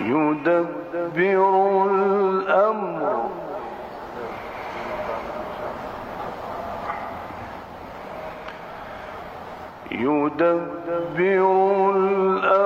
يدبر الأمر. يدبر الأمر.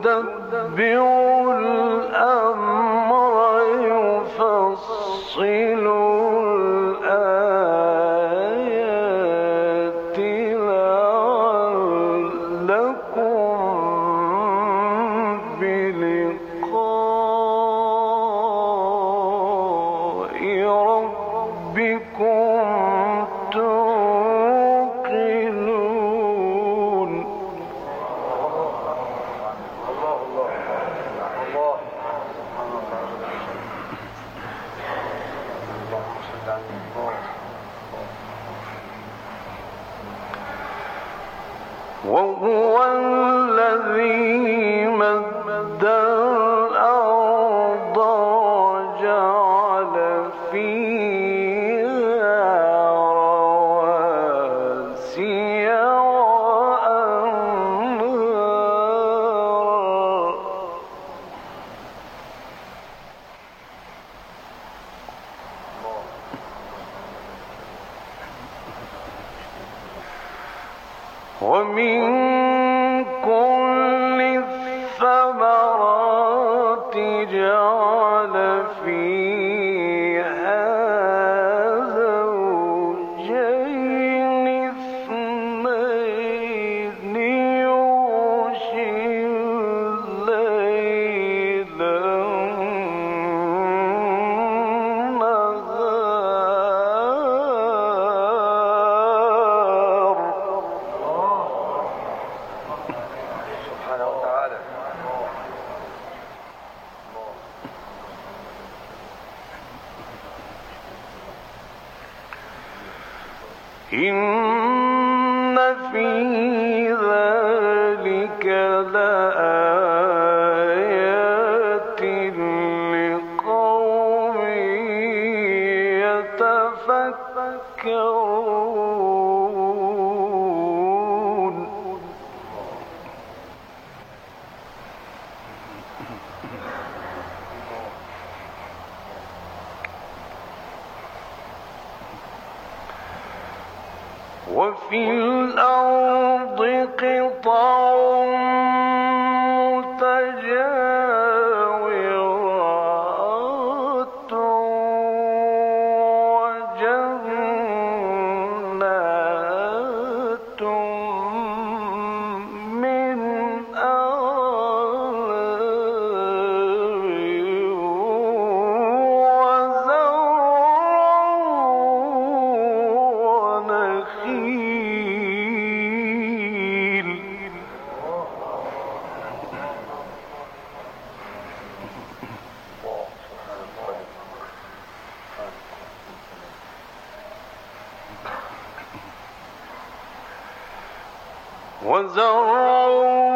مدبر في وفي الأرض وزرع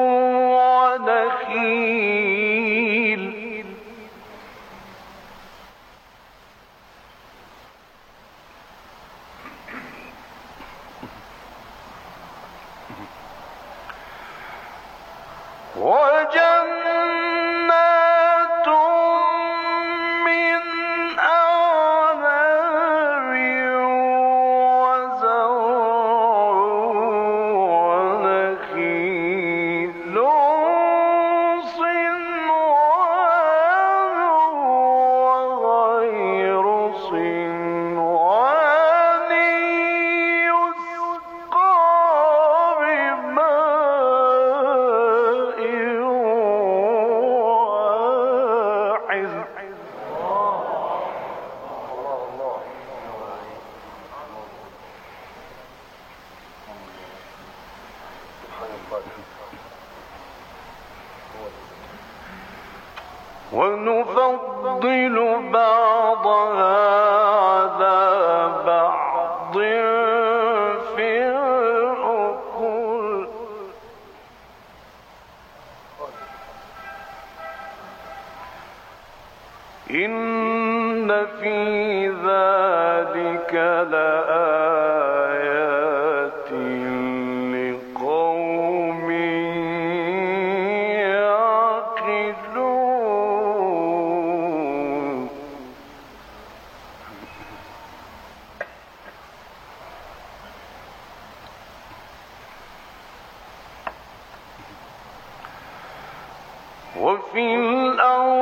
وفي الأرض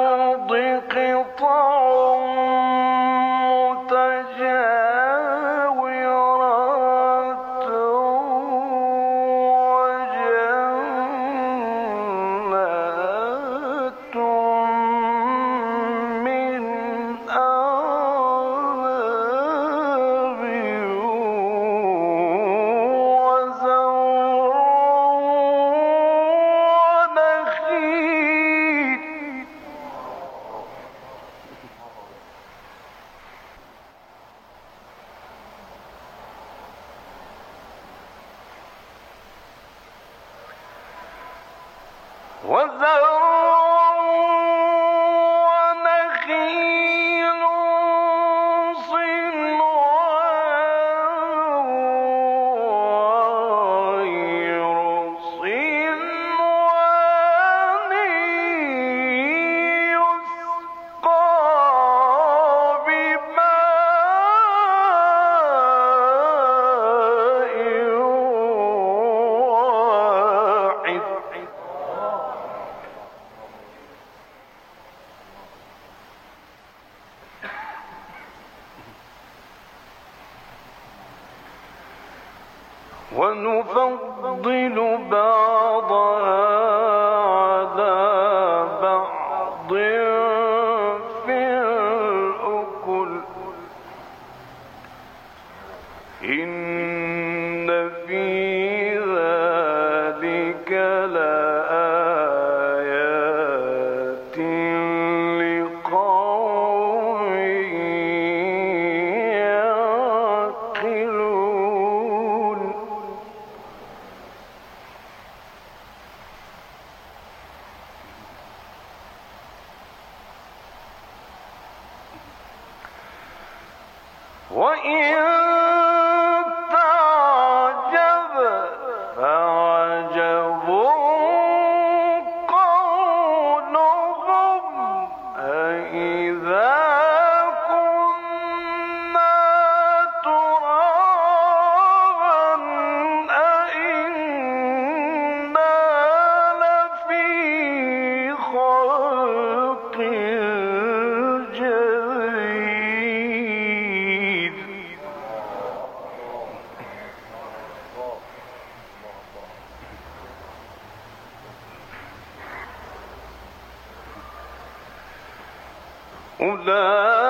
أولئك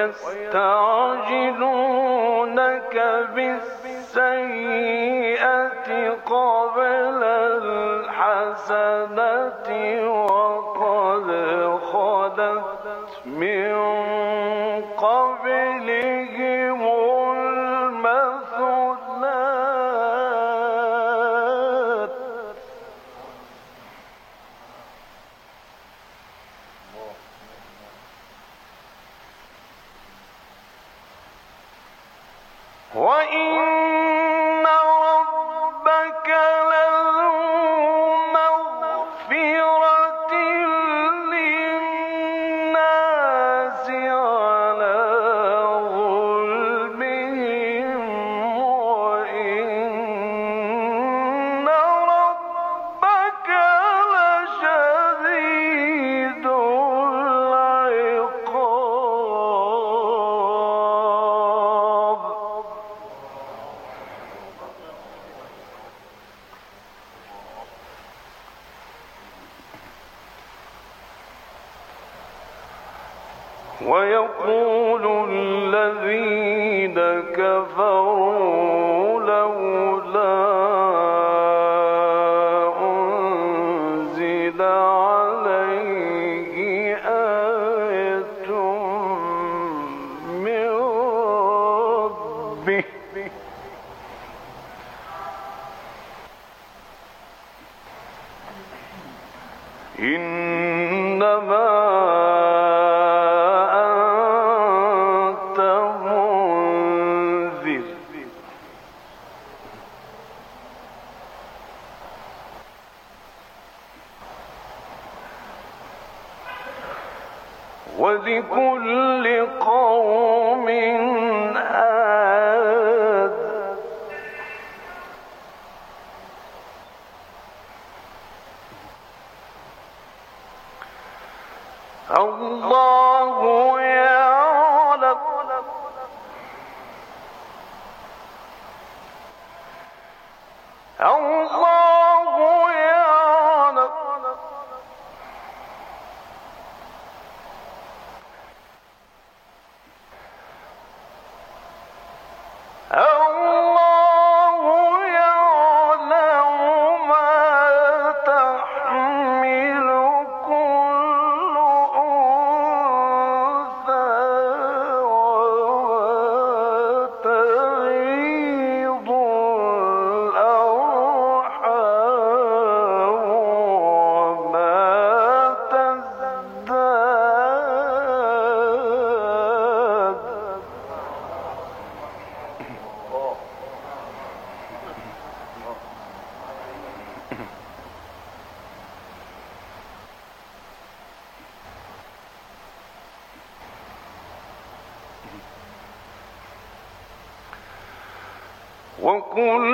ويستعجلونك بالسيئة قبل الحسنة. ربه وكل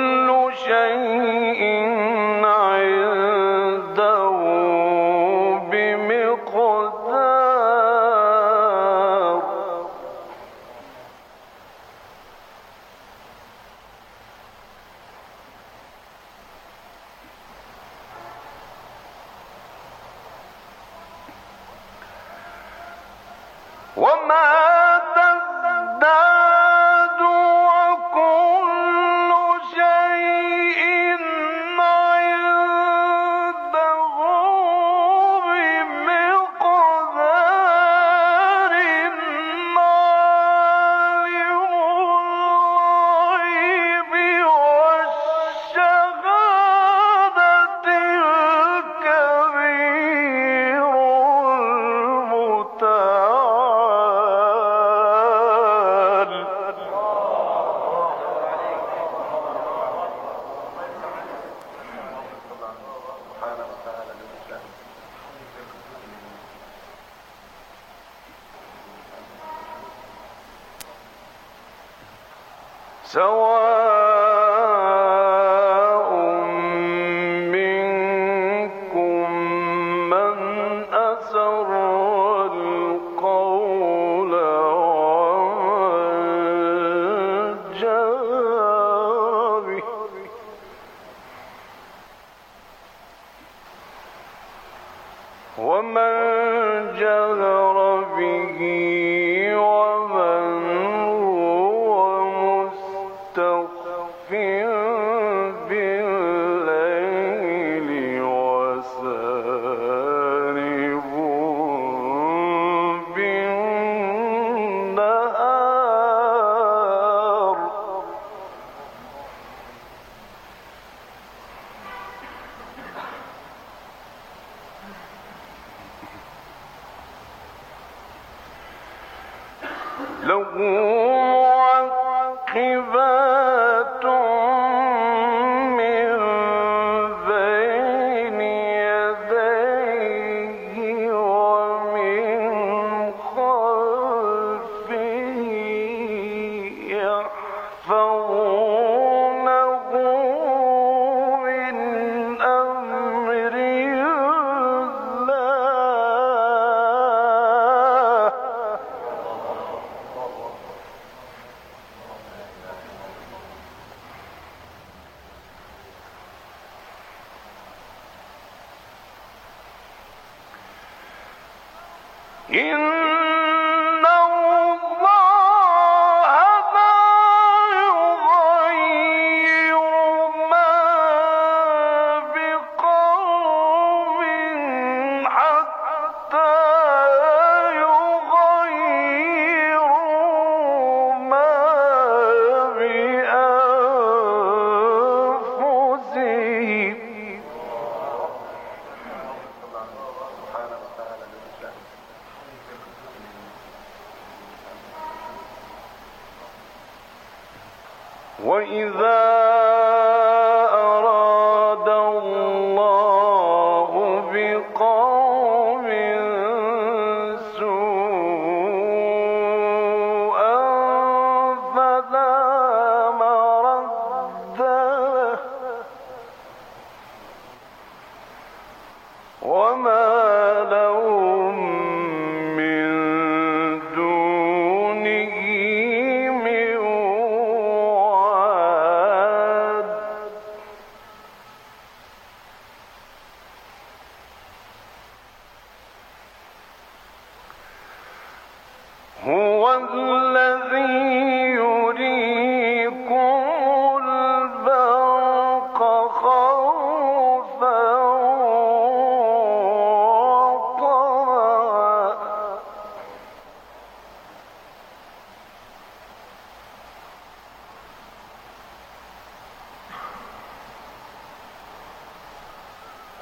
in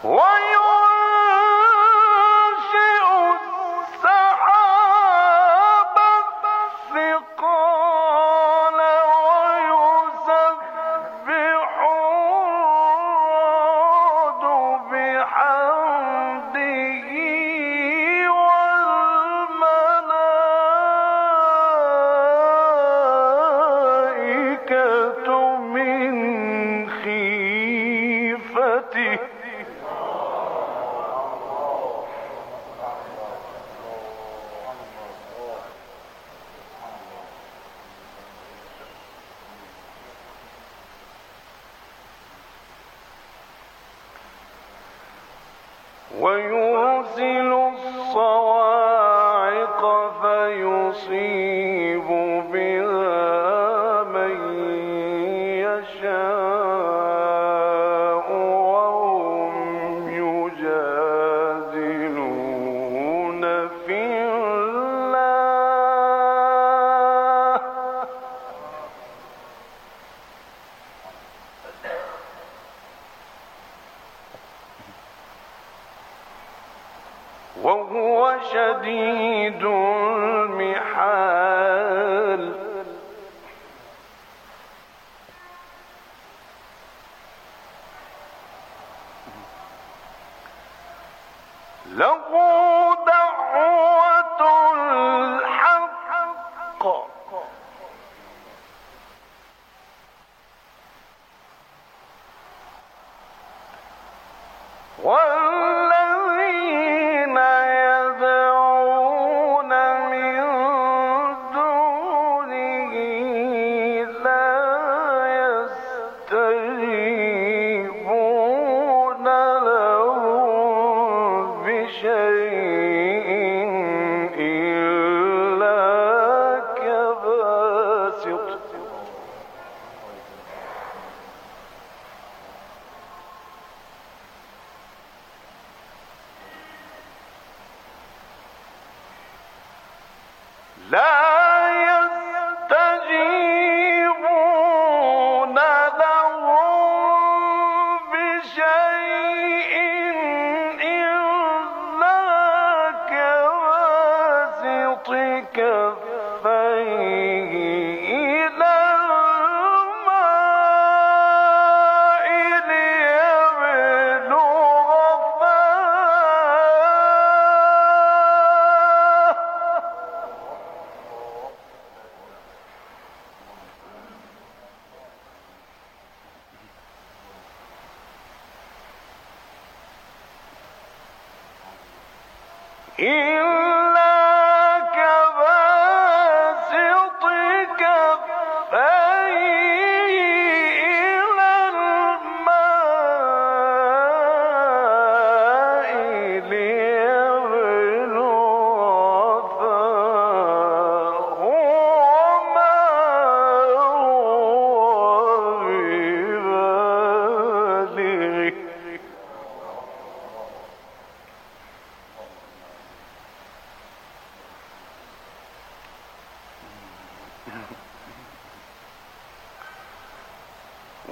What?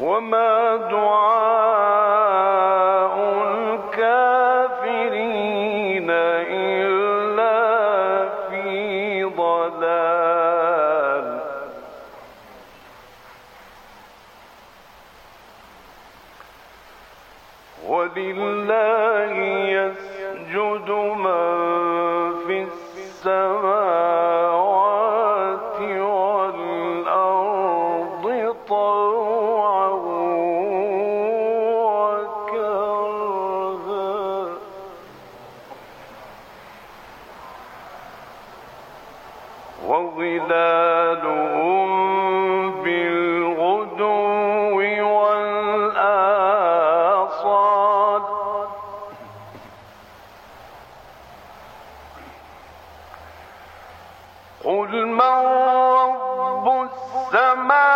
وما دعاء قل من رب السماوات